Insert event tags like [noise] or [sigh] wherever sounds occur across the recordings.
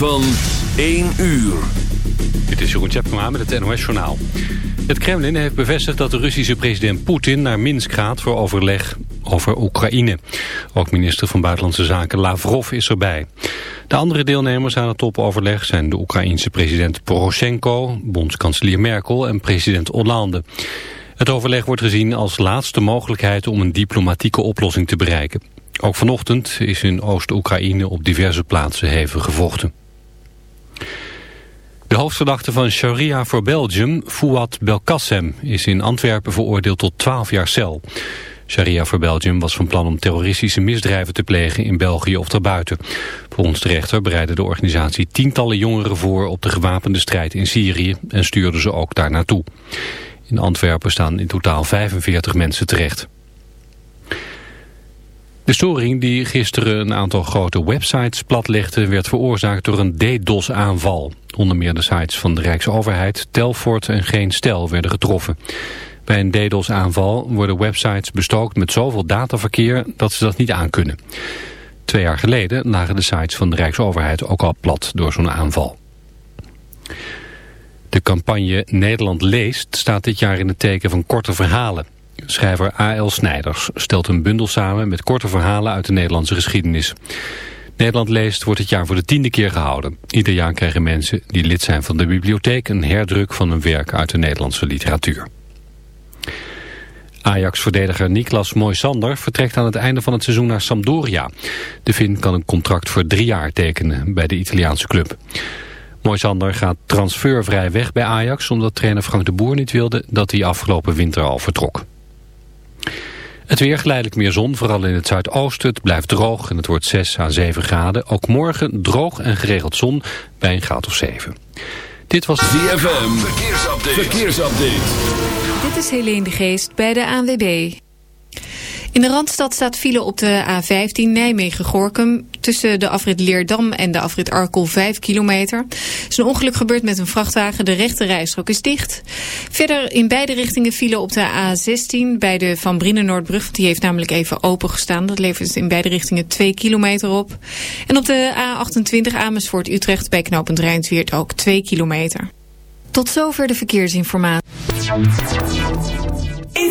van 1 uur. Dit is Jeroen Tjepkema met het NOS Journaal. Het Kremlin heeft bevestigd dat de Russische president Poetin naar Minsk gaat voor overleg over Oekraïne. Ook minister van Buitenlandse Zaken Lavrov is erbij. De andere deelnemers aan het topoverleg zijn de Oekraïense president Poroshenko, bondskanselier Merkel en president Hollande. Het overleg wordt gezien als laatste mogelijkheid om een diplomatieke oplossing te bereiken. Ook vanochtend is in Oost-Oekraïne op diverse plaatsen hevig gevochten. De hoofdverdachte van Sharia voor Belgium, Fouad Belkacem, is in Antwerpen veroordeeld tot 12 jaar cel. Sharia voor Belgium was van plan om terroristische misdrijven te plegen in België of daarbuiten. Volgens de rechter bereidde de organisatie tientallen jongeren voor op de gewapende strijd in Syrië en stuurde ze ook daar naartoe. In Antwerpen staan in totaal 45 mensen terecht. De storing die gisteren een aantal grote websites platlegde werd veroorzaakt door een DDoS-aanval. Onder meer de sites van de Rijksoverheid, Telfort en Geen Stel werden getroffen. Bij een DDoS-aanval worden websites bestookt met zoveel dataverkeer dat ze dat niet aankunnen. Twee jaar geleden lagen de sites van de Rijksoverheid ook al plat door zo'n aanval. De campagne Nederland leest staat dit jaar in het teken van korte verhalen. Schrijver A.L. Snijders stelt een bundel samen met korte verhalen uit de Nederlandse geschiedenis. Nederland leest wordt dit jaar voor de tiende keer gehouden. Ieder jaar krijgen mensen die lid zijn van de bibliotheek een herdruk van een werk uit de Nederlandse literatuur. Ajax-verdediger Niklas Moisander vertrekt aan het einde van het seizoen naar Sampdoria. De Fin kan een contract voor drie jaar tekenen bij de Italiaanse club. Moisander gaat transfervrij weg bij Ajax... omdat trainer Frank de Boer niet wilde dat hij afgelopen winter al vertrok. Het weer geleidelijk meer zon, vooral in het zuidoosten. Het blijft droog en het wordt 6 à 7 graden. Ook morgen droog en geregeld zon bij een graad of 7. Dit was ZFM. Verkeersupdate. Verkeersupdate. Dit is Helene de Geest bij de ANWB. In de Randstad staat file op de A15 Nijmegen-Gorkum... tussen de afrit Leerdam en de afrit Arkel 5 kilometer. Er is een ongeluk gebeurd met een vrachtwagen. De rechte rijstrook is dicht. Verder in beide richtingen file op de A16 bij de Van Brienen Noordbrug. Die heeft namelijk even open gestaan. Dat levert in beide richtingen 2 kilometer op. En op de A28 Amersfoort-Utrecht bij knooppunt Rijnsweert ook 2 kilometer. Tot zover de verkeersinformatie. In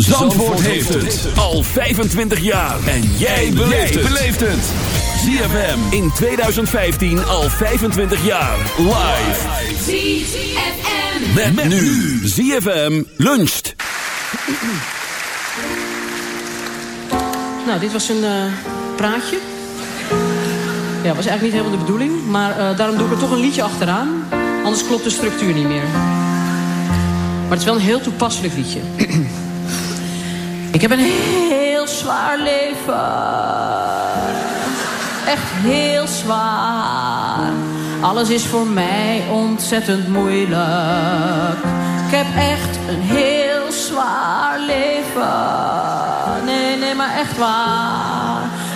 Zandvoort heeft het al 25 jaar. En jij beleeft het. ZFM in 2015 al 25 jaar. Live. ZFM. Met, met nu. ZFM luncht. Nou, dit was een eh, praatje. Ja, was eigenlijk niet helemaal de bedoeling. Maar eh, daarom doe ik er toch een liedje achteraan. Anders klopt de structuur niet meer. Maar het is wel een heel toepasselijk liedje. Ik heb een heel zwaar leven. Echt heel zwaar. Alles is voor mij ontzettend moeilijk. Ik heb echt een heel zwaar leven. Nee, nee, maar echt waar.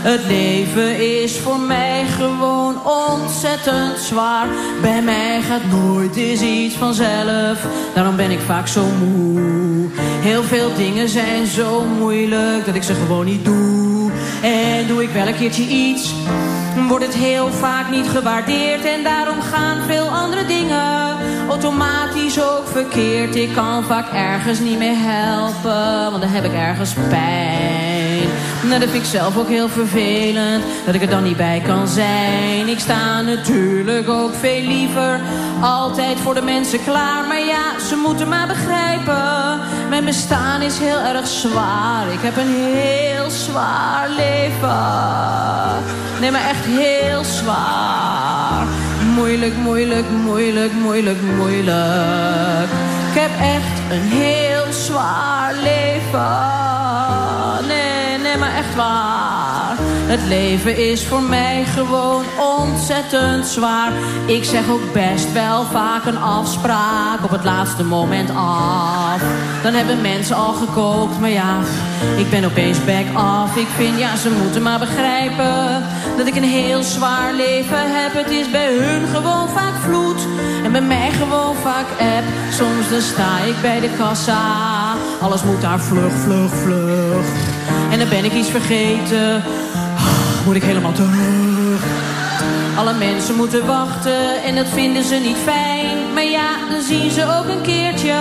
Het leven is voor mij gewoon ontzettend zwaar. Bij mij gaat nooit eens iets vanzelf. Daarom ben ik vaak zo moe. Heel veel dingen zijn zo moeilijk dat ik ze gewoon niet doe. En doe ik wel een keertje iets, wordt het heel vaak niet gewaardeerd. En daarom gaan veel andere dingen automatisch ook verkeerd. Ik kan vaak ergens niet meer helpen, want dan heb ik ergens pijn. Nou, dat vind ik zelf ook heel vervelend, dat ik er dan niet bij kan zijn. Ik sta natuurlijk ook veel liever altijd voor de mensen klaar. Maar ja, ze moeten maar begrijpen, mijn bestaan is heel erg zwaar. Ik heb een heel zwaar leven. Nee, maar echt heel zwaar. Moeilijk, moeilijk, moeilijk, moeilijk, moeilijk. Ik heb echt een heel zwaar leven. Nee, nee, maar echt waar. Het leven is voor mij gewoon ontzettend zwaar. Ik zeg ook best wel vaak een afspraak op het laatste moment af. Dan hebben mensen al gekookt, maar ja, ik ben opeens back af. Ik vind, ja, ze moeten maar begrijpen dat ik een heel zwaar leven heb. Het is bij hun gewoon vaak vloed en bij mij gewoon vaak app. Soms dan sta ik bij de kassa, alles moet daar vlug, vlug, vlug. En dan ben ik iets vergeten, moet ik helemaal terug. Alle mensen moeten wachten en dat vinden ze niet fijn. Maar ja, dan zien ze ook een keertje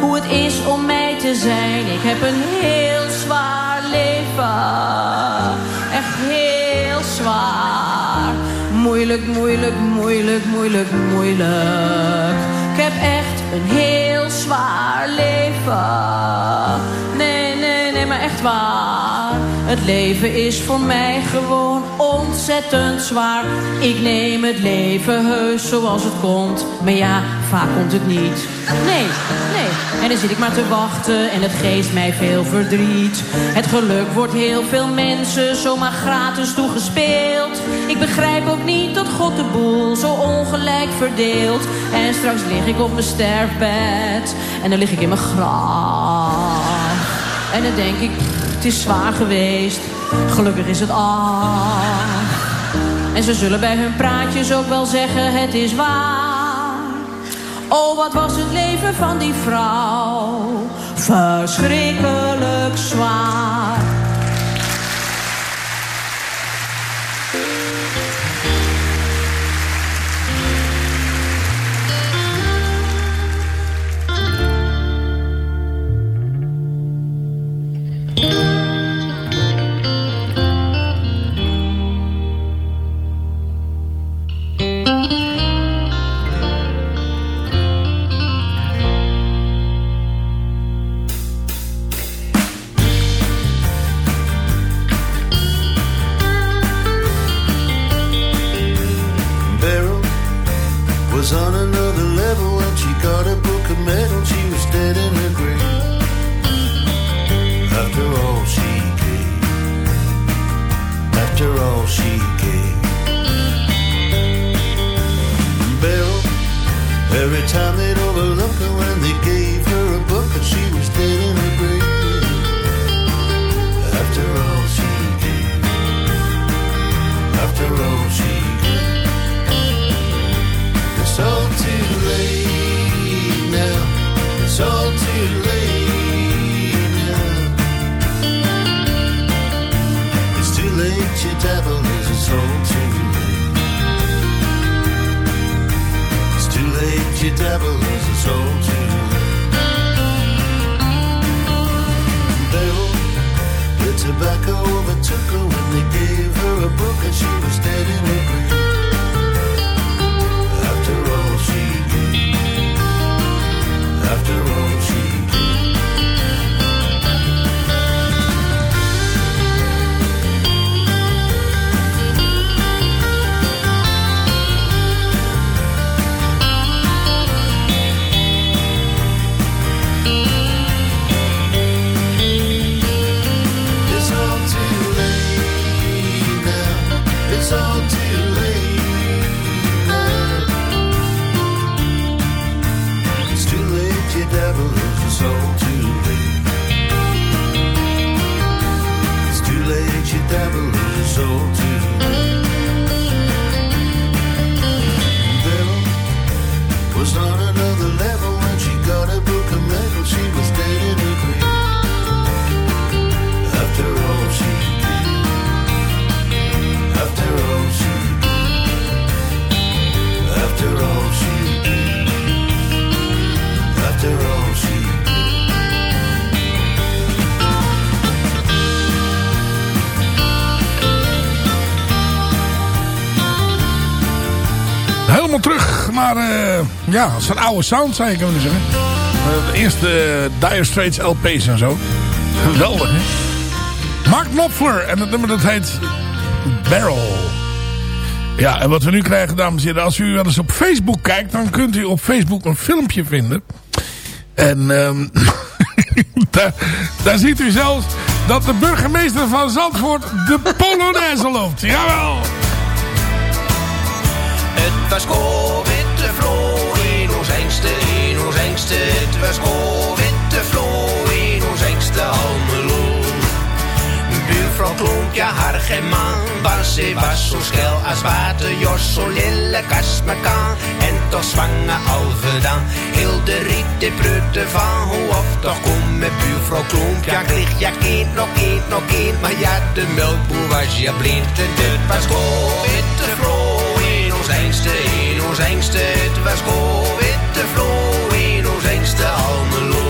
hoe het is om mij te zijn. Ik heb een heel zwaar leven. Echt heel zwaar. Moeilijk, moeilijk, moeilijk, moeilijk, moeilijk. Ik heb echt een heel zwaar leven. Nee, nee, maar echt waar. Het leven is voor mij gewoon ontzettend zwaar. Ik neem het leven heus zoals het komt. Maar ja, vaak komt het niet. Nee, nee. En dan zit ik maar te wachten en het geeft mij veel verdriet. Het geluk wordt heel veel mensen zomaar gratis toegespeeld. Ik begrijp ook niet dat God de boel zo ongelijk verdeelt. En straks lig ik op mijn sterfbed en dan lig ik in mijn graf. En dan denk ik, het is zwaar geweest. Gelukkig is het af. En ze zullen bij hun praatjes ook wel zeggen, het is waar. Oh, wat was het leven van die vrouw. Verschrikkelijk zwaar. Eh, ja, zijn oude sound, zou je kunnen zeggen. Eh, de eerste eh, Dire Straits LP's en zo. Geweldig, hè? Mark Knopfler. En het nummer dat heet Barrel. Ja, en wat we nu krijgen, dames en heren. Als u wel eens op Facebook kijkt, dan kunt u op Facebook een filmpje vinden. En ehm, [laughs] daar, ziet u zelfs dat de burgemeester van Zandvoort de Polonaise loopt. Jawel! Het was ons engste, in ons engste. Het was witte vlo in ons engste Almelo. Buurvrouw klonk ja haar geen man, want ze was zo schel als water. Jos zo kast me kan, en toch zwanger dan. Heel de riet de prutte van, hoe of toch kom met buurvrouw klonk. Ja, kreeg ja kind, nog kind, nog kind. Maar ja, de melkboer was ja blind. En dit was witte vlo in ons engste, in ons engste. Het was witte vlo in ons engste Almelo.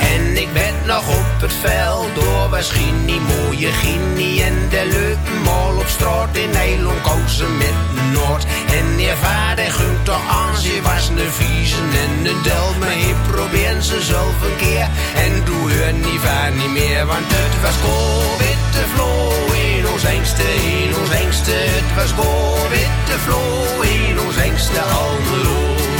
En ik ben nog op het veld door was Ginny, mooie Ginny en de leuke mol op straat in Nederland kozen met Noord. En je vader gunt toch aan, ze was een viezen en een del, maar ik probeer ze zelf een keer. En doe hun niet vaar niet meer, want het was witte vlo in ons engste, in ons engste. Het was witte vlo in ons engste Almelo.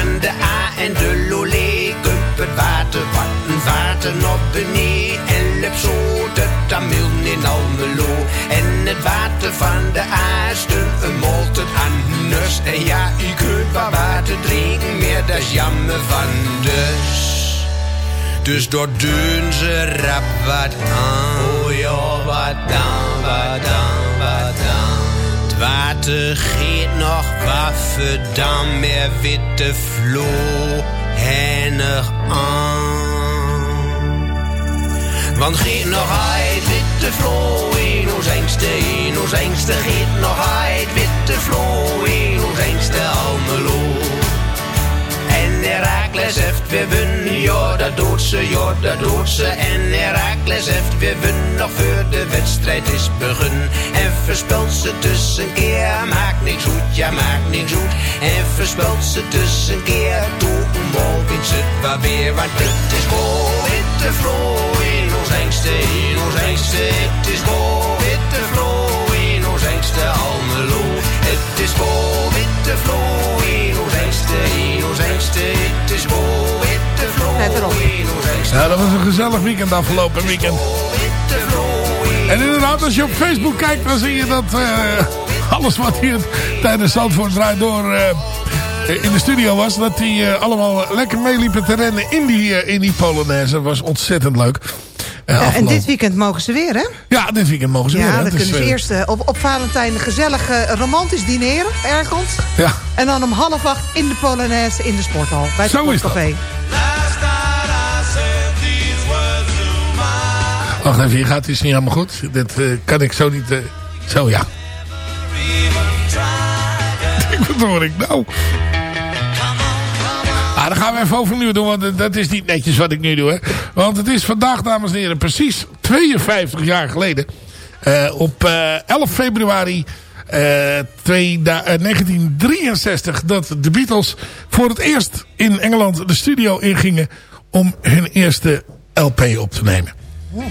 Van de A en de Lolé kump het water wat een water op beneden en lep zo de Tamil in Almelo. En het water van de A stond een molten nus. En ja, u kunt wat water drinken, meer dat is jammer van dus. Dus door doen ze rap wat aan. Oh ja, wat dan, wat dan. Het water geeft nog waffen, dan meer witte vlo hennig aan. Want geet nog uit witte vlo in ons engste, in ons engste. Geet nog uit witte vlo in ons engste Almelo. Herakles heeft weer wun, ja dat doet ze, ja dat doet ze. En Herakles heeft weer wun, nog voor de wedstrijd is begun. En verspelt ze tussenkeer, maakt niks goed, ja maakt niks goed. En verspelt ze tussenkeer, toe een bal wint ze wel weer. Want het is goal, witte vlo in Ja, dat was een gezellig weekend afgelopen weekend. En inderdaad, als je op Facebook kijkt, dan zie je dat eh, alles wat hier tijdens Zandvoort draait door eh, in de studio was. Dat die eh, allemaal lekker meeliepen te rennen in die, in die Polonaise. Dat was ontzettend leuk. Ja, en dit weekend mogen ze weer, hè? Ja, dit weekend mogen ze weer. Ja, dan kunnen ze eerst op, op Valentijn gezellig romantisch dineren, ergens. Ja, En dan om half acht in de Polonaise in de sporthal. Bij het Zo is dat. Wacht even, hier gaat iets niet helemaal goed. Dit eh, kan ik zo niet... eh, zo, ja. [laughs] Wat hoor ik nou? Ah, dan gaan we even overnieuw doen, want dat is niet netjes wat ik nu doe. Hè. Want het is vandaag, dames en heren, precies 52 jaar geleden. eh, op eh, 11 februari eh, twee da- eh, 1963 dat de Beatles voor het eerst in Engeland de studio ingingen om hun eerste LP op te nemen. Last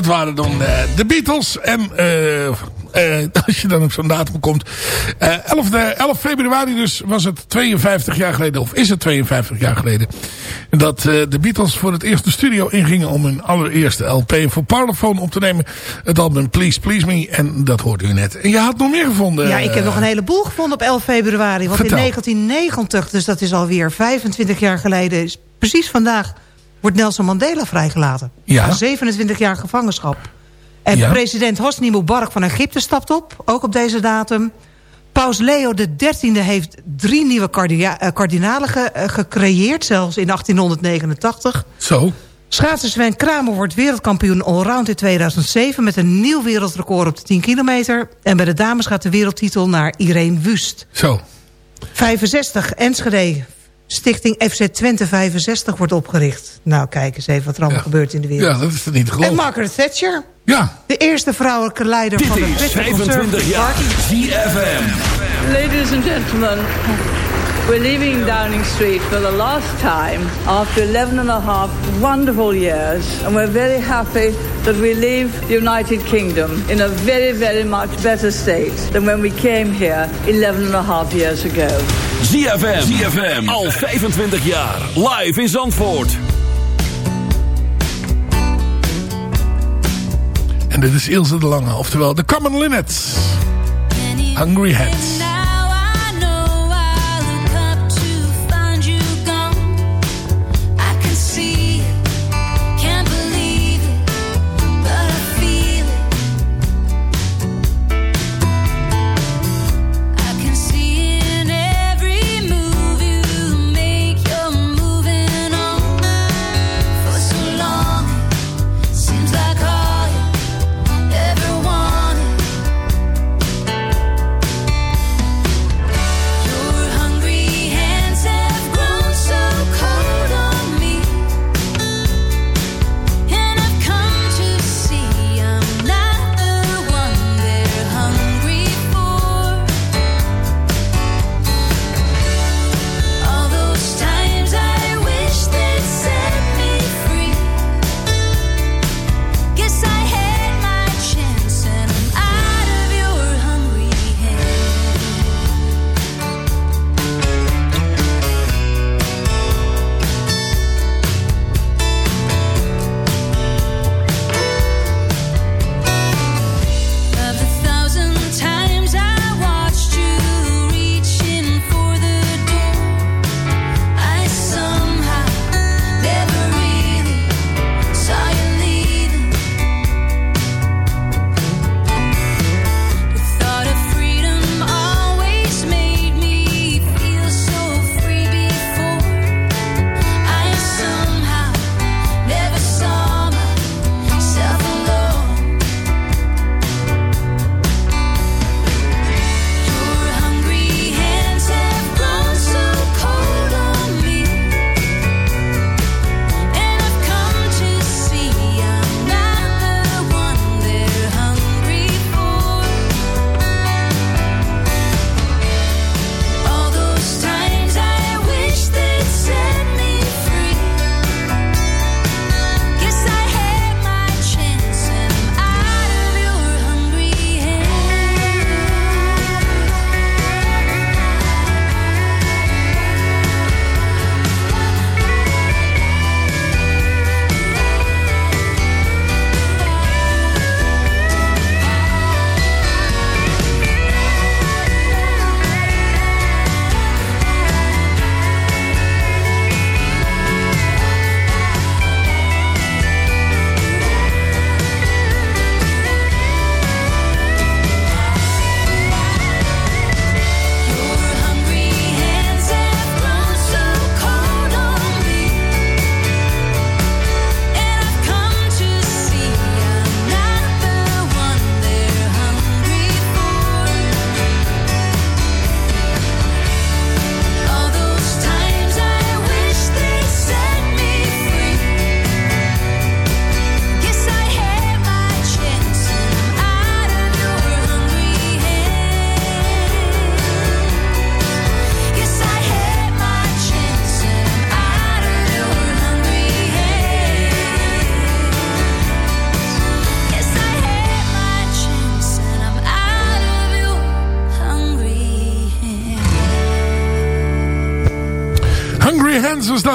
dat waren dan eh, de Beatles. En eh, eh, [laughs] als je dan op zo'n datum komt. eh 11, de, 11 februari dus was het 52 jaar geleden. Of is het 52 jaar geleden. Dat de Beatles voor het eerst de studio ingingen. Om hun allereerste LP voor Parlophone op te nemen. Het album Please Please Me. En dat hoorde u net. En je had nog meer gevonden. Ja, ik heb nog een heleboel gevonden op 11 februari. Want Vertel. in 1990, dus dat is alweer 25 jaar geleden... Is precies vandaag wordt Nelson Mandela vrijgelaten. Ja. Na 27 jaar gevangenschap. En Ja. president Hosni Mubarak van Egypte stapt op. Ook op deze datum. Paus Leo XIII heeft drie nieuwe eh, kardinalen ge- eh, gecreëerd. Zelfs in 1889. Zo. Schaatser Sven Kramer wordt wereldkampioen allround in 2007... met een nieuw wereldrecord op de 10 kilometer. En bij de dames gaat de wereldtitel naar Irene Wust. Zo. 65, Enschede. Stichting FC Twente 65 wordt opgericht. Nou, kijk eens even wat er allemaal gebeurt in de wereld. Ja, dat is niet te en. Margaret Thatcher. Ja. De eerste vrouwelijke leider Dit van de is Britse 25 Conservative jaar. ZFM. Ladies and gentlemen, we're leaving Downing Street for the last time after 11 and a half wonderful years. And we're very happy that we leave the United Kingdom in a very, very much better state than when we came here 11 and a half years ago. ZFM. ZFM. Al 25 jaar. Live in Zandvoort. En dit is Ilse de Lange. Oftewel de Common Linnets. Hungry Heads.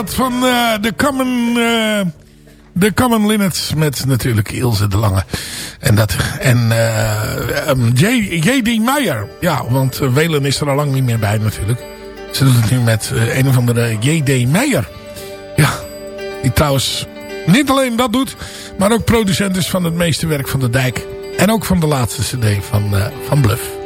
Van eh, de Common... eh, de Common Linnets met natuurlijk Ilse de Lange. En, dat, en eh, um, J, J.D. Meijer. Ja, want Welen is er al lang niet meer bij natuurlijk. Ze doet het nu met een of andere J.D. Meijer. Ja, die trouwens niet alleen dat doet... maar ook producent is van het meeste werk van de dijk. En ook van de laatste cd van, van Bluff.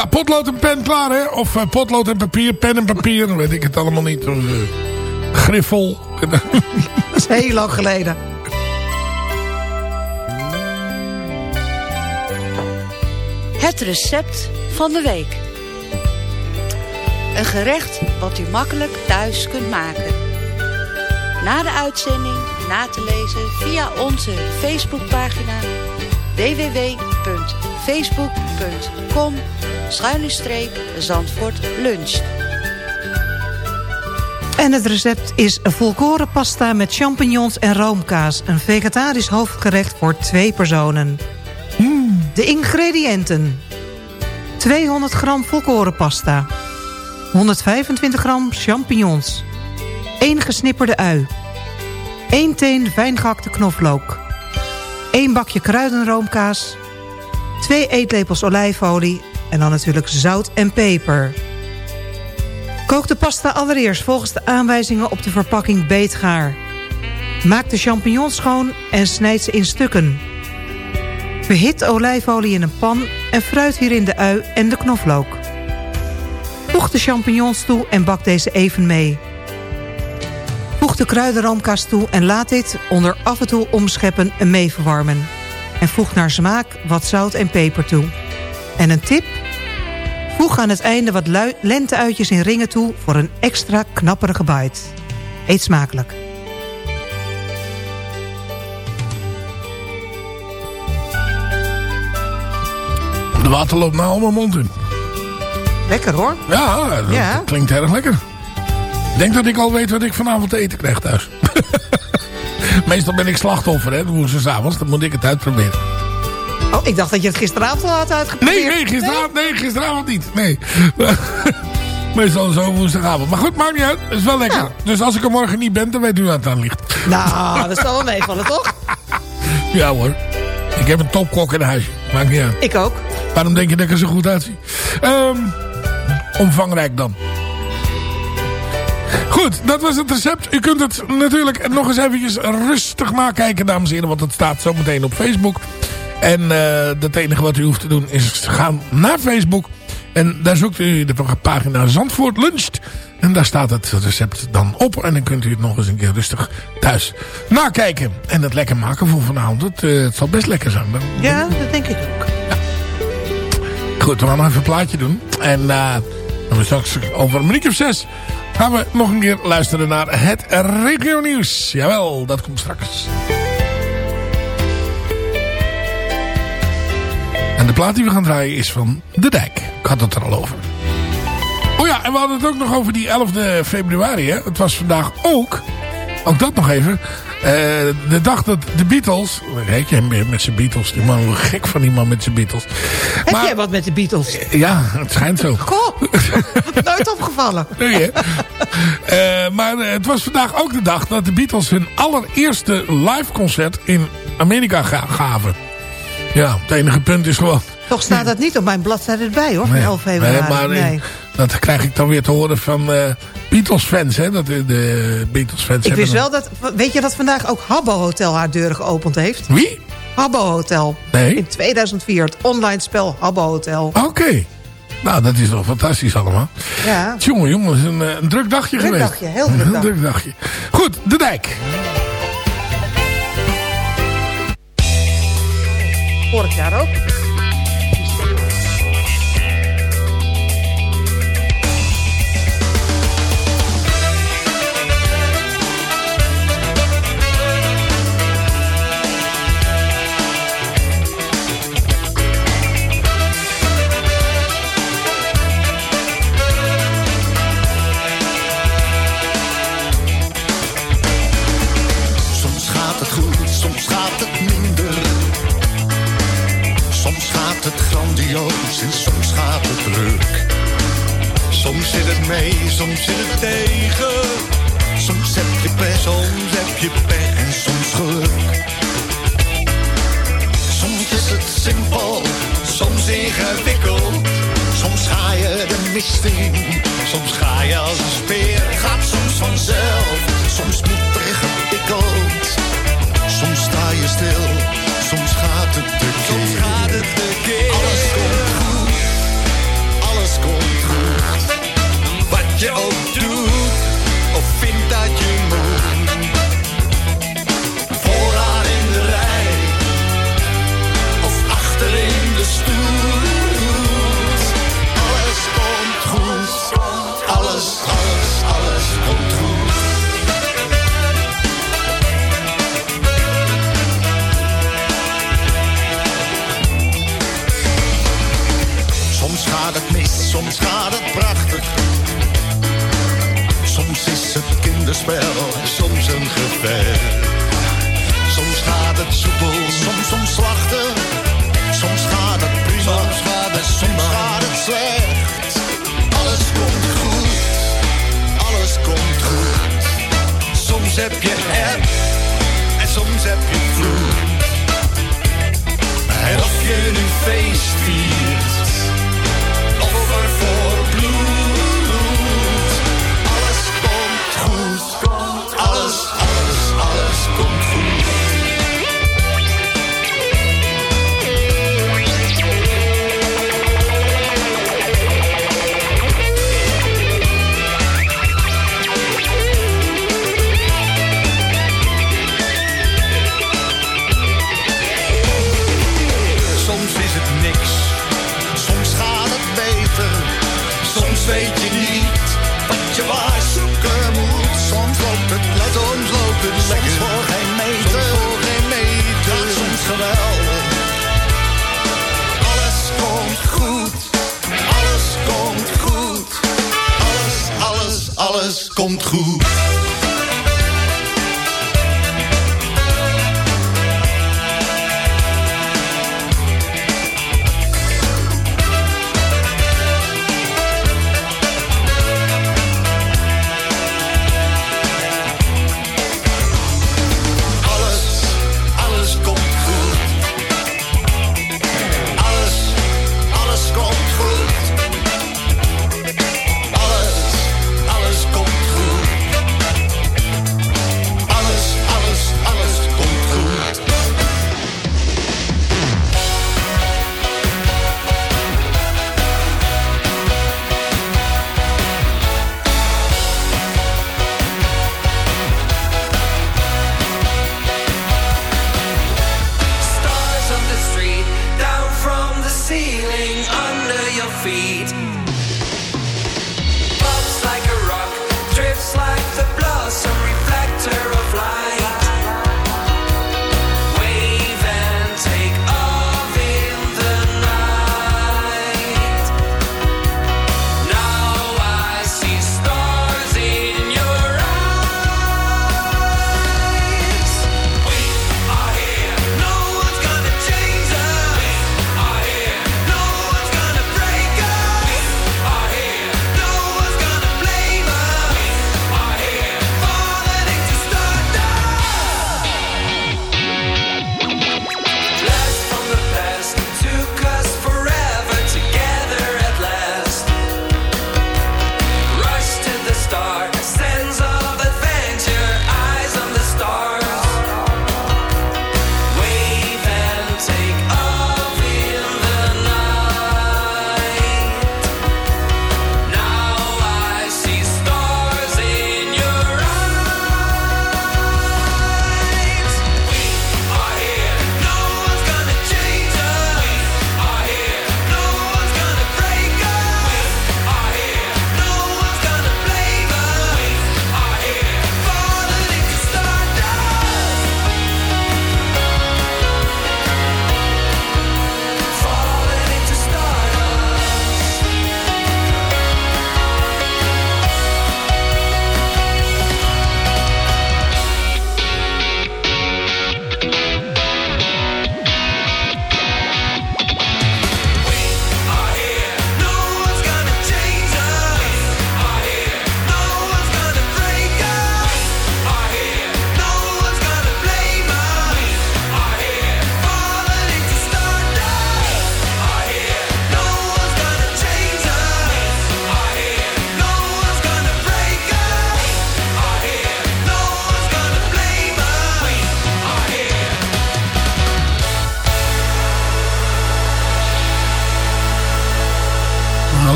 Ja, potlood en pen klaar, hè? Of uh, potlood en papier, pen en papier. Dan weet ik het allemaal niet. Uh, griffel. [laughs] Dat is heel lang geleden. Het recept van de week. Een gerecht wat u makkelijk thuis kunt maken. Na de uitzending na te lezen via onze Facebookpagina www.facebook.com Zandvoort Lunch. En het recept is volkoren pasta met champignons en roomkaas. Een vegetarisch hoofdgerecht voor twee personen. Mm. De ingrediënten. 200 gram volkoren pasta. 125 gram champignons. 1 gesnipperde ui. 1 teen fijn gehakte knoflook. 1 bakje kruidenroomkaas. 2 eetlepels olijfolie. En dan natuurlijk zout en peper. Kook de pasta allereerst volgens de aanwijzingen op de verpakking beetgaar. Maak de champignons schoon en snijd ze in stukken. Verhit olijfolie in een pan en fruit hierin de ui en de knoflook. Voeg de champignons toe en bak deze even mee. Voeg de kruidenroomkaas toe en laat dit onder af en toe omscheppen en meeverwarmen. En voeg naar smaak wat zout en peper toe. En een tip? Voeg aan het einde wat lenteuitjes in ringen toe voor een extra knapperige bite. Eet smakelijk. De water loopt nou al mijn mond in. Lekker hoor. Ja, dat ja. klinkt erg lekker. Ik denk dat ik al weet wat ik vanavond te eten krijg thuis. [laughs] Meestal ben ik slachtoffer, hè, woensdagavond. Dan moet ik het uitproberen. Oh, ik dacht dat je het gisteravond al had uitgeprobeerd. Nee, nee, gisteravond, nee? gisteravond niet. Nee. [laughs] Meestal zo woensdagavond. Maar goed, maakt niet uit. Het is wel lekker. Dus als ik er morgen niet ben, dan weet u waar het aan ligt. Nou, dat zal wel meevallen, toch? [laughs] Ja hoor. Ik heb een topkok in huis. Maakt niet uit. Ik ook. Waarom denk je dat ik er zo goed uitzie? Um, omvangrijk dan. Goed, dat was het recept. U kunt het natuurlijk nog eens eventjes rustig nakijken, dames en heren. Want het staat zo meteen op Facebook. En uh, het enige wat u hoeft te doen is gaan naar Facebook. En daar zoekt u de pagina Zandvoort Luncht. En daar staat het recept dan op. En dan kunt u het nog eens een keer rustig thuis nakijken. En het lekker maken voor vanavond. Het, uh, het zal best lekker zijn. Ja, dat denk ik ook. Ja. Goed, we gaan nog even een plaatje doen. En uh, dan straks over een minuutje of zes gaan we nog een keer luisteren naar het regio nieuws. Jawel, dat komt straks. En de plaat die we gaan draaien is van De Dijk. Ik had het er al over. Oh ja, en we hadden het ook nog over die 11 februari. Hè? Het was vandaag ook, ook dat nog even, uh, de dag dat de Beatles... Kijk, jij met zijn Beatles. Die man, gek van die man met zijn Beatles. Heb maar, jij wat met de Beatles? Ja, het schijnt zo. [laughs] Goh, nooit opgevallen. [laughs] Nee, hè? uh, maar het was vandaag ook de dag dat de Beatles hun allereerste live concert in Amerika ga gaven. Ja, het enige punt is gewoon... Toch staat dat niet op mijn bladzijde erbij hoor, nee, 11 februari. Nee, maar nee. dat krijg ik dan weer te horen van uh, Beatles fans, hè. Dat de Beatles fans Ik wist wel dat, weet je dat vandaag ook Habbo Hotel haar deuren geopend heeft? Wie? Habbo Hotel. Nee. In 2004, het online spel Habbo Hotel. Oké. Okay. Nou, dat is toch fantastisch allemaal. Ja. Jongen, jongen, het is een, een druk dagje druk geweest. Dagje, heel druk, een druk dagje. Goed, De Dijk. Vorig jaar ook. Soms zit het mee, soms zit het tegen. Soms heb je pech, soms heb je pech en soms geluk. Soms is het simpel, soms ingewikkeld. Soms ga je de mist in, soms ga je als een speer. Gaat soms vanzelf, soms moet er gepikkeld. Soms sta je stil, soms gaat het te keer. Soms gaat het te keer. Je ook doet, of vindt dat je moet. Vooraan in de rij, of achter in de stoel. Alles komt goed, alles, alles, alles komt goed. Soms gaat het mis, soms gaat het kinderspel, soms een gevecht. Soms gaat het soepel, soms omslachtig. Soms gaat het prima, soms gaat het, soms gaat het slecht. Alles komt goed, alles komt goed. Soms heb je eb en soms heb je vloed. En of je nu feest viert, er voor bloed. Komt goed, alles, alles, alles komt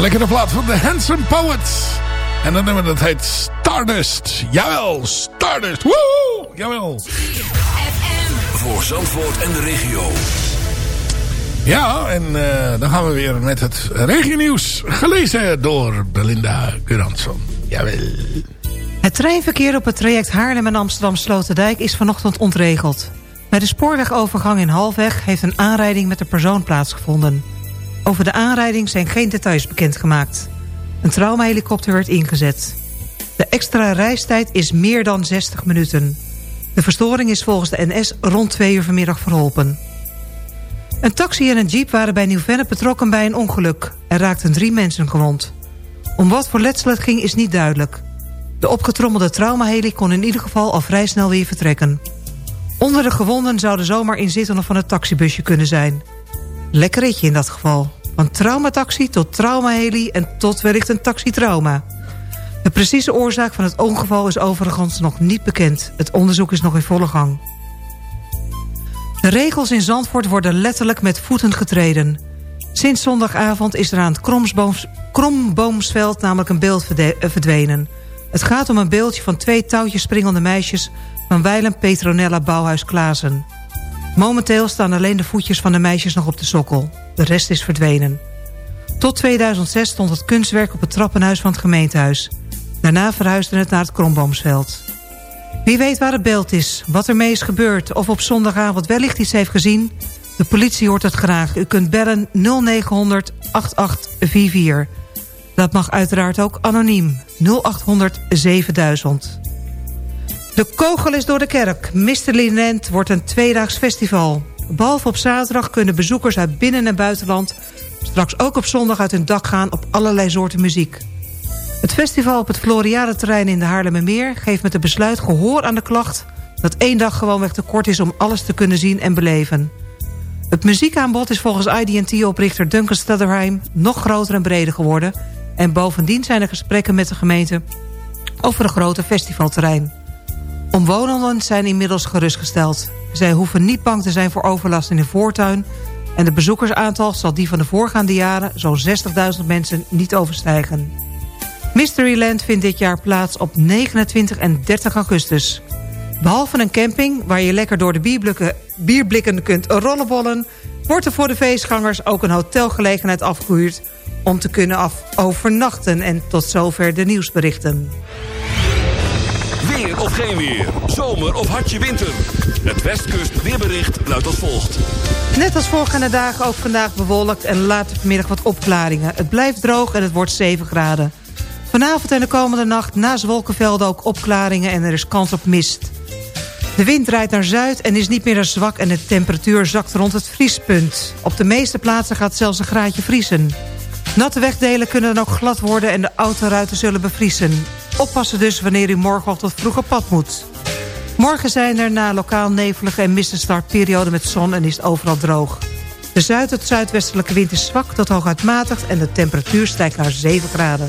Lekkere plaat van de Handsome Poets. En dat nummer dat heet Stardust. Jawel, Stardust. Woe! Jawel. Voor Zandvoort en de regio. Ja, en uh, dan gaan we weer met het regionieuws. Gelezen door Belinda Guransson. Jawel. Het treinverkeer op het traject Haarlem en Amsterdam-Sloterdijk is vanochtend ontregeld. Bij de spoorwegovergang in Halfweg heeft een aanrijding met een persoon plaatsgevonden. Over de aanrijding zijn geen details bekendgemaakt. Een traumahelikopter werd ingezet. De extra reistijd is meer dan 60 minuten. De verstoring is volgens de NS rond 2 uur vanmiddag verholpen. Een taxi en een jeep waren bij Nieuw-Vennep betrokken bij een ongeluk. Er raakten drie mensen gewond. Om wat voor letsel het ging is niet duidelijk. De opgetrommelde traumaheli kon in ieder geval al vrij snel weer vertrekken. Onder de gewonden zouden zomaar inzittenden van het taxibusje kunnen zijn. Lekker ritje in dat geval. Van traumataxi tot traumaheli en tot wellicht een taxitrauma. De precieze oorzaak van het ongeval is overigens nog niet bekend. Het onderzoek is nog in volle gang. De regels in Zandvoort worden letterlijk met voeten getreden. Sinds zondagavond is er aan het Kromboomsveld namelijk een beeld eh, verdwenen. Het gaat om een beeldje van twee touwtjes springende meisjes... van Weilen Petronella Bouwhuis Klaassen. Momenteel staan alleen de voetjes van de meisjes nog op de sokkel. De rest is verdwenen. Tot 2006 stond het kunstwerk op het trappenhuis van het gemeentehuis. Daarna verhuisde het naar het Kromboomsveld. Wie weet waar het beeld is, wat ermee is gebeurd... of op zondagavond wellicht iets heeft gezien... de politie hoort het graag. U kunt bellen 0900 8844. Dat mag uiteraard ook anoniem. 0800 7000. De kogel is door de kerk. Misterlinent wordt een tweedaags festival. Behalve op zaterdag kunnen bezoekers uit binnen- en buitenland... straks ook op zondag uit hun dak gaan op allerlei soorten muziek. Het festival op het Floriade-terrein in de Haarlemmermeer... geeft met het besluit gehoor aan de klacht... dat één dag gewoonweg te kort is om alles te kunnen zien en beleven. Het muziekaanbod is volgens IDT-oprichter Duncan Stutterheim... nog groter en breder geworden... en bovendien zijn er gesprekken met de gemeente... over een groter festivalterrein. Omwonenden zijn inmiddels gerustgesteld. Zij hoeven niet bang te zijn voor overlast in de voortuin... en het bezoekersaantal zal die van de voorgaande jaren... zo'n 60.000 mensen niet overstijgen. Mysteryland vindt dit jaar plaats op 29 en 30 augustus. Behalve een camping waar je lekker door de bierblikken, bierblikken kunt rollenbollen... wordt er voor de feestgangers ook een hotelgelegenheid afgehuurd... om te kunnen overnachten en tot zover de nieuwsberichten. Weer of geen weer. Zomer of hartje winter. Het Westkust weerbericht luidt als volgt. Net als vorige dagen ook vandaag bewolkt en later vanmiddag wat opklaringen. Het blijft droog en het wordt 7 graden. Vanavond en de komende nacht naast wolkenvelden ook opklaringen en er is kans op mist. De wind draait naar zuid en is niet meer als zwak en de temperatuur zakt rond het vriespunt. Op de meeste plaatsen gaat zelfs een graadje vriezen. Natte wegdelen kunnen dan ook glad worden en de autoruiten zullen bevriezen. Oppassen dus wanneer u morgenochtend vroeg op pad moet. Morgen zijn er na lokaal nevelige en mistenstartperiode met zon en is het overal droog. De zuid- tot zuidwestelijke wind is zwak tot hooguit matig en de temperatuur stijgt naar 7 graden.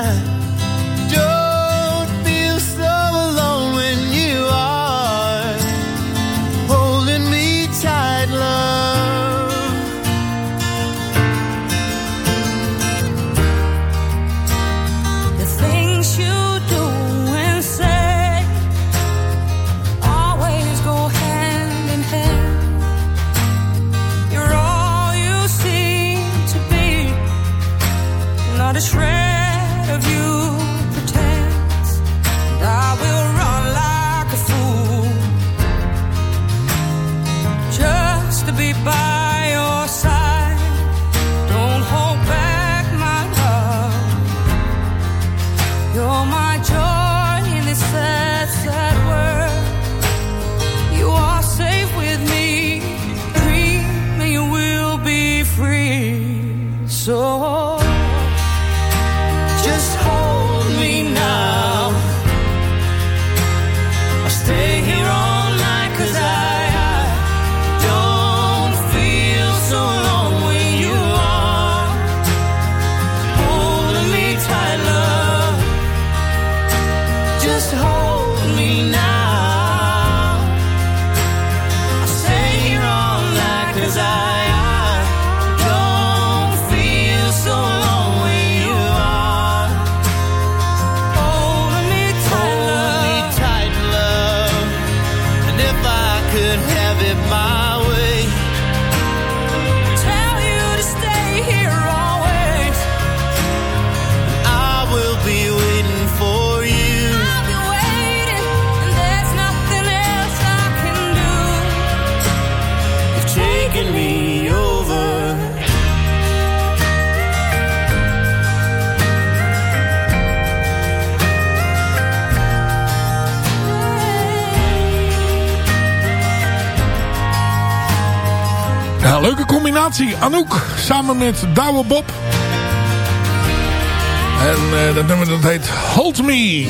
combinatie. Anouk samen met Douwe Bob. En eh, dat nummer dat heet Hold Me.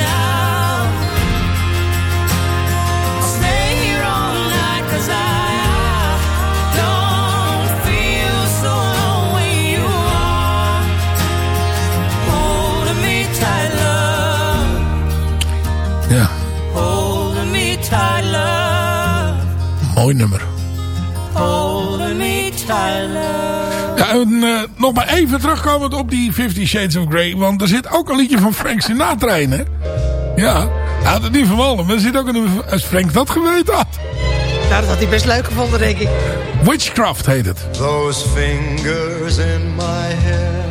Here all en eh, nog maar even terugkomend op die Fifty Shades of Grey. Want er zit ook een liedje van Frank Sinatra in, hè? Ja, hij had het niet verwallen. Maar er zit ook een... Als Frank dat geweten had. Nou, dat had hij best leuk gevonden, denk ik. Witchcraft heet het. Those fingers in my hair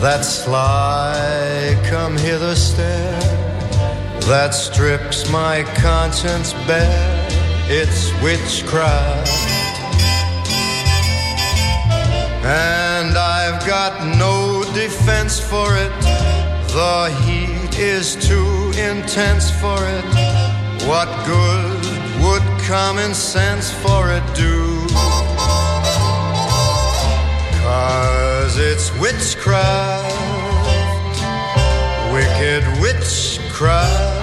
that sly come hither stare that strips my conscience bare. It's witchcraft. And I've got no defense for it. The heat is too intense for it. What good would common sense for it do? Cause it's witchcraft, wicked witchcraft.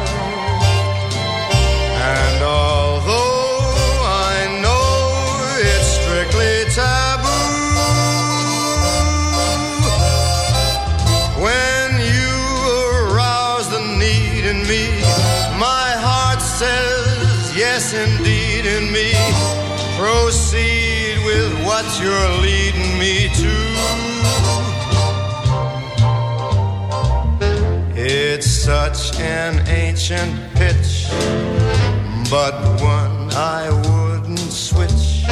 You're leading me to. It's such an ancient pitch, but one I wouldn't switch.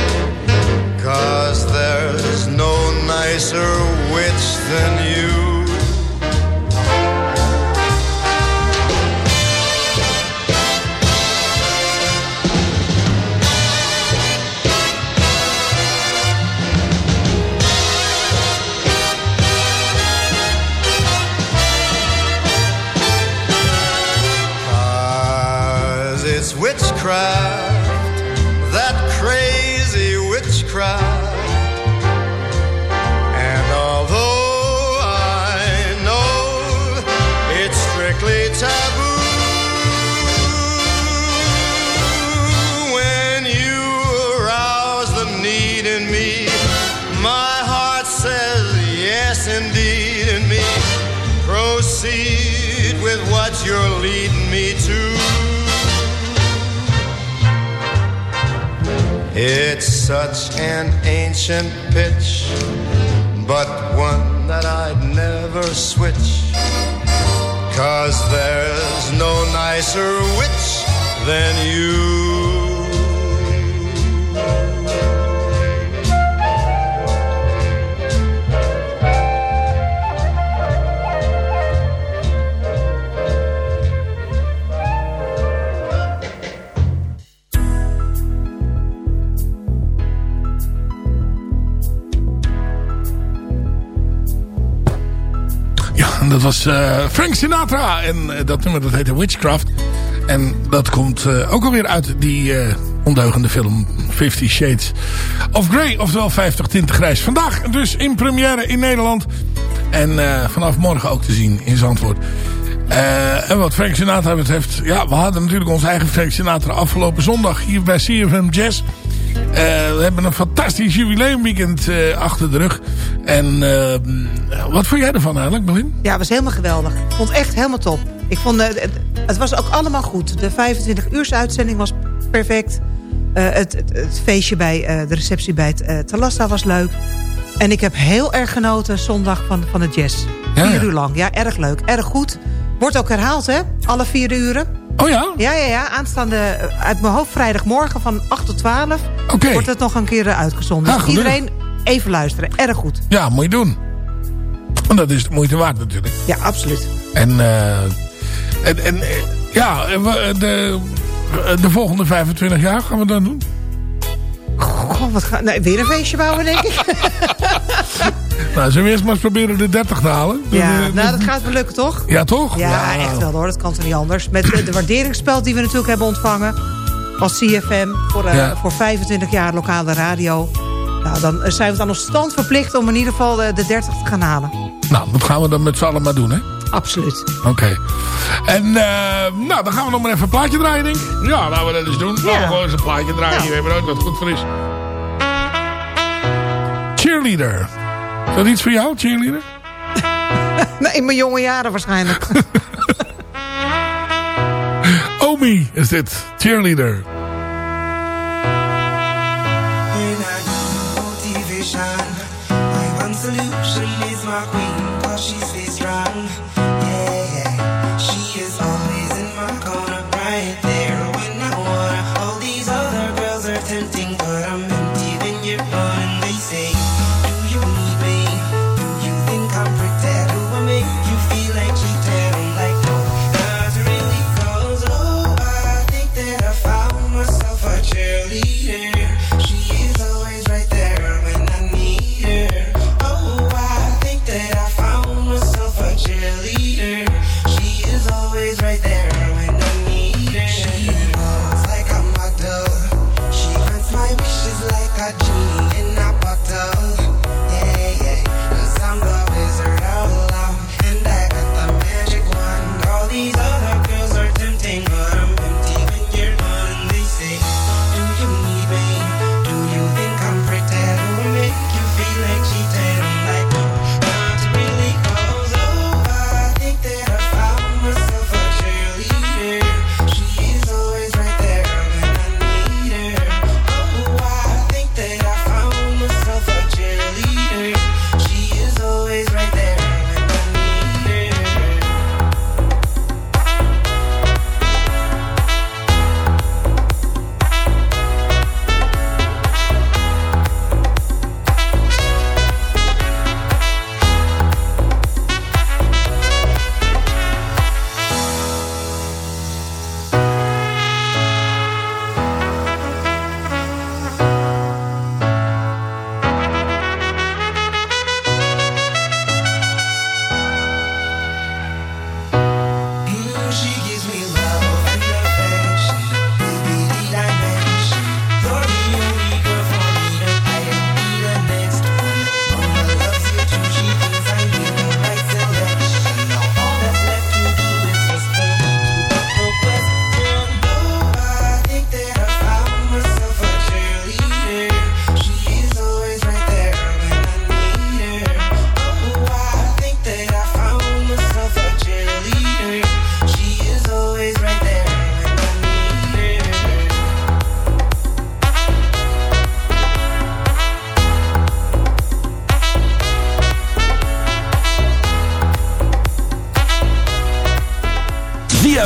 Cause there's no nicer witch than you. It's witchcraft, that crazy witchcraft. It's such an ancient pitch, but one that I'd never switch. Cause there's no nicer witch than you. Dat was eh, Frank Sinatra. En eh, dat nummer dat heette Witchcraft. En dat komt eh, ook alweer uit die ondeugende film Fifty Shades of Grey. Oftewel 50 tinten grijs. Vandaag dus in première in Nederland. En vanaf morgen ook te zien in Zandvoort. En wat Frank Sinatra betreft... Ja, we hadden natuurlijk onze eigen Frank Sinatra afgelopen zondag hier bij CFM Jazz. Eh, we hebben een fantastisch jubileumweekend eh, achter de rug. En eh, wat vond jij ervan eigenlijk, Belin? Ja, was helemaal geweldig. Vond echt helemaal top. Ik vond, het, het was ook allemaal goed. De 25 uur uitzending was perfect. Het, het, het feestje bij de receptie bij het Talassa was leuk. En ik heb heel erg genoten zondag van, van het jazz. Ja, vier ja. uur lang. Ja, erg leuk. Erg goed. Wordt ook herhaald, hè? Alle vier uren. Oh ja? Ja, ja, ja. Aanstaande, eh, uit mijn hoofd vrijdagmorgen van 8 tot 12... Oké. wordt het nog een keer eh, uitgezonden. Ah, Dus iedereen even luisteren. Erg goed. Ja, moet je doen. Want dat is de moeite waard natuurlijk. Ja, absoluut. En, eh, en, en eh, ja, de, de volgende 25 jaar gaan we dan doen. Goh, wat ga, nou, weer een feestje bouwen, denk ik. [laughs] Nou, zullen we eerst maar eens proberen de 30 te halen? Ja, Eh, nou, dat gaat wel lukken, toch? Ja, toch? Ja, echt wel hoor. Dat kan toch niet anders. Met de, de waarderingsspeld die we natuurlijk hebben ontvangen... als CFM voor, eh, Ja. voor 25 jaar lokale radio... Nou, dan eh, zijn we het aan ons stand verplicht om in ieder geval de, de 30 te gaan halen. Nou, dat gaan we dan met z'n allen maar doen, hè? Absoluut. Oké. En uh, nou, dan gaan we nog maar even een plaatje draaien, denk ik. Ja, laten we dat eens doen. Laten we gewoon eens een plaatje draaien. Je weet maar nooit wat goed voor is. Cheerleader. Is dat iets voor jou, cheerleader? [laughs] Nee, in mijn jonge jaren waarschijnlijk. [laughs] Omi is dit. Cheerleader.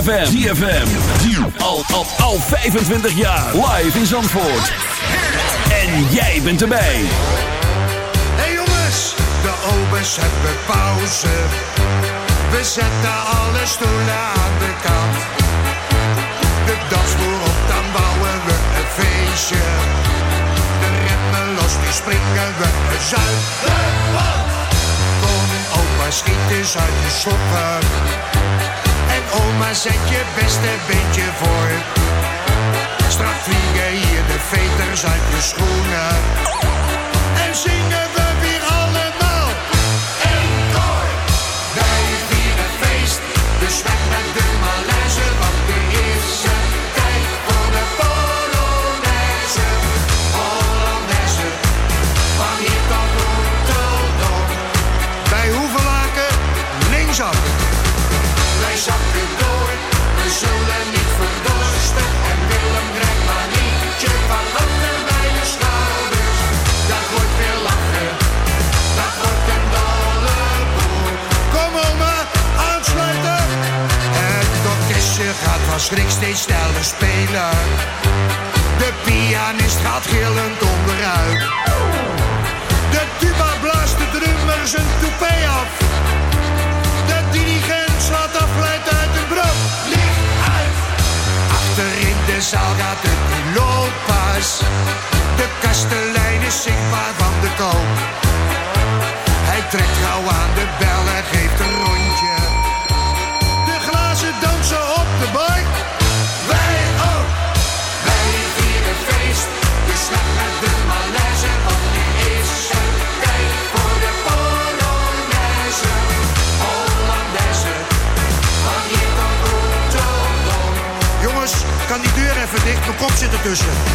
ZFM. ZFM. Al, al, al 25 jaar. Live in Zandvoort. En jij bent erbij. Hey jongens, de obers hebben pauze. We zetten alle stoelen aan de kant. De dansvloer op, dan bouwen we een feestje. De remmen los, die springen we eens uit. Kom opa, schiet eens uit je sloppen. Oma, zet je beste beentje voor. Straks vliegen hier de veters uit je schoenen. En zingen we als schrik steeds sneller spelen. De pianist gaat gillend onderuit. De tuba blaast de drummer zijn toupé af. De dirigent slaat afgeleid uit de brug. Licht uit! Achter in de zaal gaat het in looppas. De kastelein is zichtbaar van de koop. Hij trekt gauw aan de bel Mijn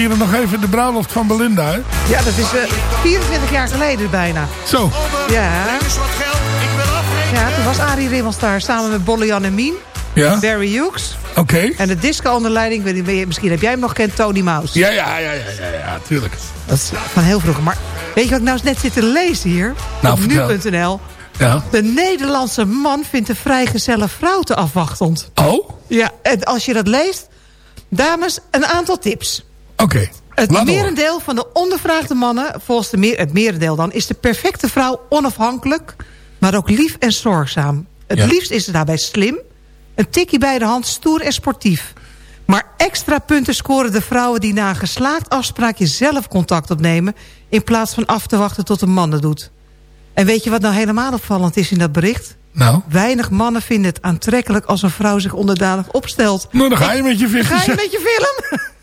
vieren nog even de bruiloft van Belinda, hè? Ja, dat is eh, 24 jaar geleden bijna. Zo. Ja. Ja, toen was Arie Rimmels daar samen met Bollejan en Mien. Ja. Barry Hughes. Oké. En de disco onder leiding, weet niet, misschien heb jij hem nog gekend, Tony Mouse. Ja, ja, ja, ja, ja, ja, tuurlijk. Dat is van heel vroeger. Maar weet je wat ik nou eens net zit te lezen hier? Nou, nu.nl. Ja. De Nederlandse man vindt de vrijgezelle vrouw te afwachtend. Oh? Ja, en als je dat leest... Dames, een aantal tips. Oké. Het Laat door. merendeel van de ondervraagde mannen, volgens de meer, het merendeel dan... is de perfecte vrouw onafhankelijk, maar ook lief en zorgzaam. Het Ja. liefst is ze daarbij slim, een tikje bij de hand, stoer en sportief. Maar extra punten scoren de vrouwen die na een geslaagd afspraakje zelf contact opnemen... in plaats van af te wachten tot een man het doet. En weet je wat nou helemaal opvallend is in dat bericht? Nou? Weinig mannen vinden het aantrekkelijk als een vrouw zich onderdanig opstelt. Nou, dan ga je met je visjes. Ga je met je film? [laughs]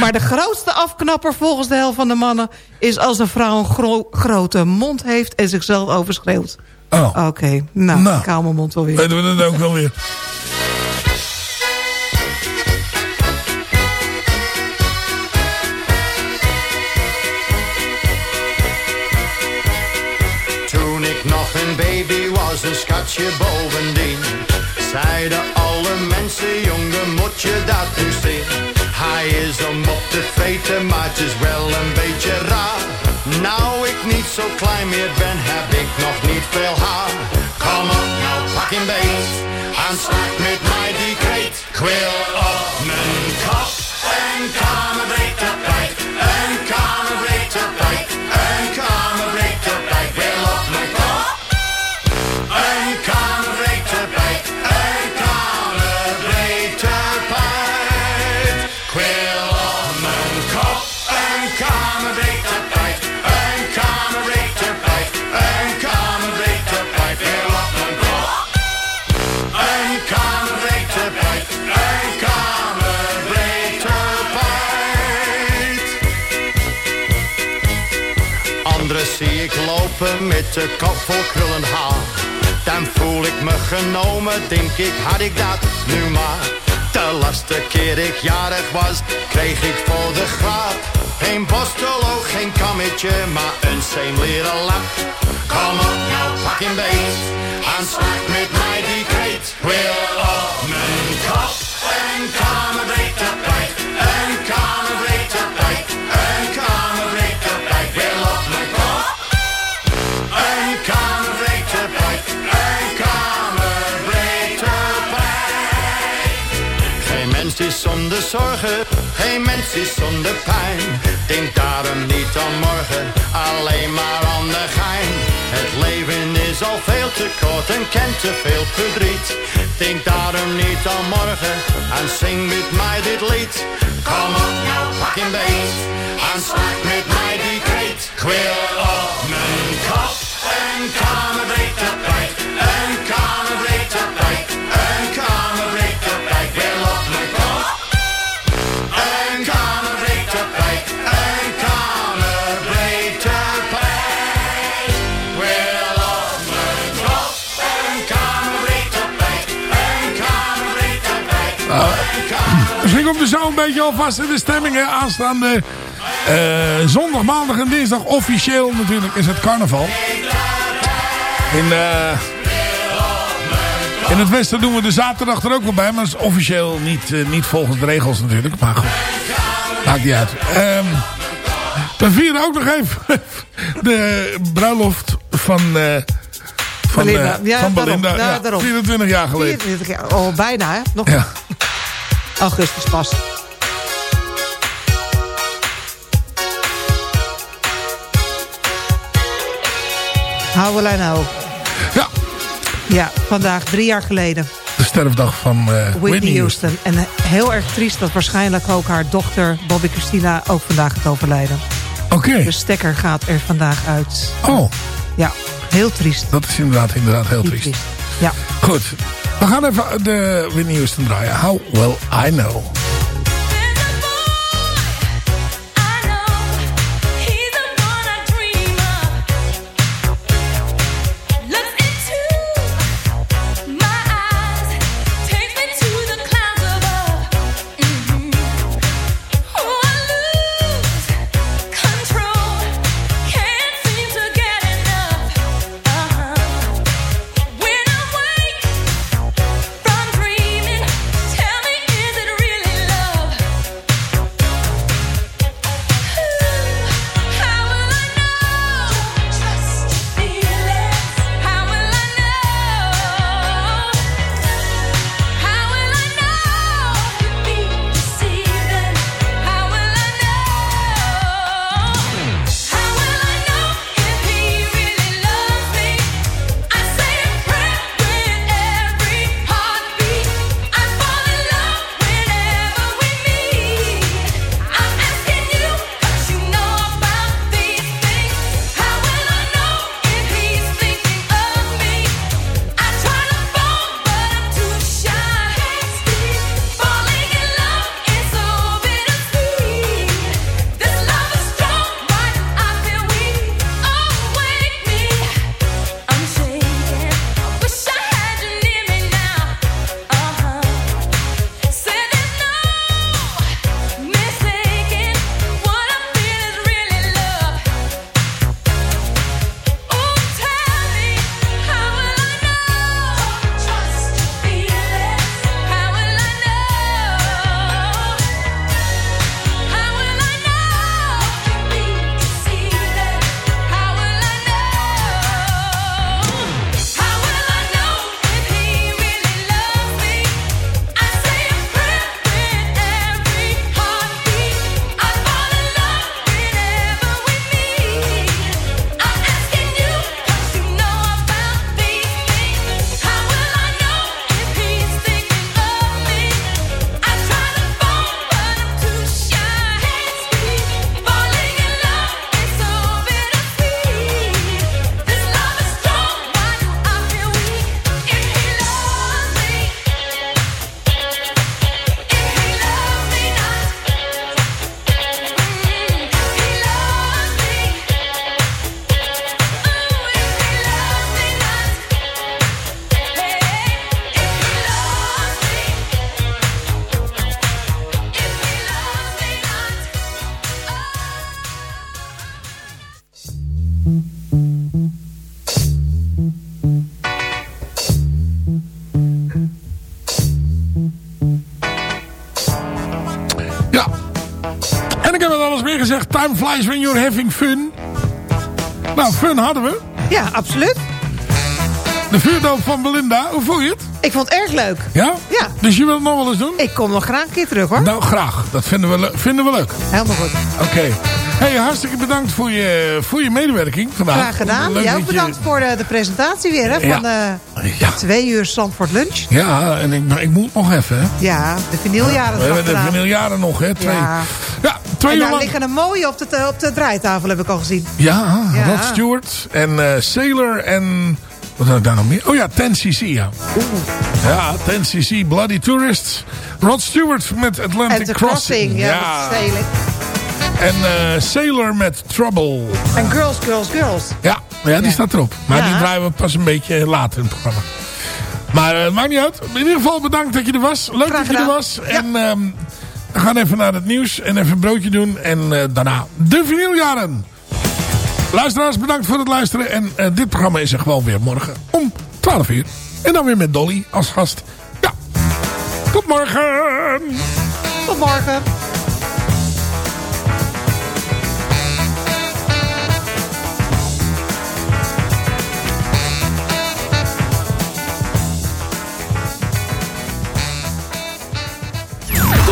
maar de grootste afknapper volgens de helft van de mannen... is als een vrouw een gro- grote mond heeft en zichzelf overschreeuwt. Oh. Oké, nou, Nou. ik hou mijn mond wel weer. Weten we dat ook wel weer. Toen ik nog een baby was, een schatje bovendien. Zeiden alle mensen, jongen, moet je dat nu zien? Hij is om op te vreten, maar het is wel een beetje raar. Nou ik niet zo klein meer ben, heb ik nog niet veel haar. Kom op, nou pak een beet, aanslag met mij die kreet. Ik op mijn kop, een kamerbreed witte kop vol krullen haar. Dan voel ik me genomen, denk ik, had ik dat nu maar. De laatste keer ik jarig was, kreeg ik voor de grap. Geen borstelo, geen kammetje, maar een zeemleren lap. Kom op nou, pak een beet, en met mij die kreet. Wil op mijn kop en kamer geen mens is zonder pijn. Denk daarom niet aan morgen, alleen maar aan de gein. Het leven is al veel te kort en kent te veel verdriet. Denk daarom niet aan morgen en zing met mij dit lied. Kom op nou, pak een beet en slag met mij die kreet. Ik wil op mijn kop een een komt er zo een beetje alvast in de stemming hè, aanstaande eh, zondag, maandag en dinsdag. Officieel natuurlijk is het carnaval. In, eh, in het westen doen we de zaterdag er ook wel bij. Maar dat is officieel niet, eh, niet volgens de regels natuurlijk. Maar goed, maakt niet uit. Ehm, we vieren ook nog even [laughs] de bruiloft van... van, Belinda. Ja, van. Belinda. Ja, Ja, daarom. 24 jaar geleden. 24 jaar. Oh, bijna hè? Nog Ja. Augustus pas. How will I know? Ja. Ja, vandaag drie jaar geleden. De sterfdag van eh, Whitney, Whitney Houston. Houston. En heel erg triest dat waarschijnlijk ook haar dochter Bobby Christina ook vandaag gaat overlijden. Oké. De stekker gaat er vandaag uit. Oh, Ja, heel triest. dat is inderdaad, inderdaad heel triest. Ja. Goed, we gaan even de Houston draaien. How will I know? Ja. En ik heb het alles weer gezegd. Time flies when you're having fun. Nou, fun hadden we. Ja, absoluut. De vuurdoop van Belinda. Hoe voel je het? Ik vond het erg leuk. Ja? Ja. Dus je wilt het nog wel eens doen? Ik kom nog graag een keer terug hoor. Nou, graag. Dat vinden we, vinden we leuk. Helemaal goed. Oké. Hey, hartstikke bedankt voor je, voor je medewerking vandaag. Graag gedaan. Leuk Jij ook je- bedankt voor de, de presentatie weer hè, van de twee uur Zandvoort Lunch. Ja, en ik, maar ik moet nog even, hè. Ja, de vinyljaren We hebben de vinyljaren nog, hè. Twee, Ja. ja, twee en daar lang. liggen een mooie op de, op de draaitafel, heb ik al gezien. Ja, Ja. Rod Stewart en eh, Sailor en... Wat had ik daar nog meer? Oh ja, 10cc, ja. Ja, 10cc, Bloody Tourists. Rod Stewart met Atlantic Crossing. crossing, ja, dat is. En eh, Sailor met Trouble. En Girls, Girls, Girls. Ja, ja die staat erop. Maar Ja. die draaien we pas een beetje later in het programma. Maar eh, het maakt niet uit. In ieder geval bedankt dat je er was. Leuk dat je er was. En ehm, we gaan even naar het nieuws en even een broodje doen. En eh, daarna de vinyljaren. Luisteraars, bedankt voor het luisteren. En eh, dit programma is er gewoon weer morgen om 12 uur. En dan weer met Dolly als gast. Ja, tot morgen. Tot morgen.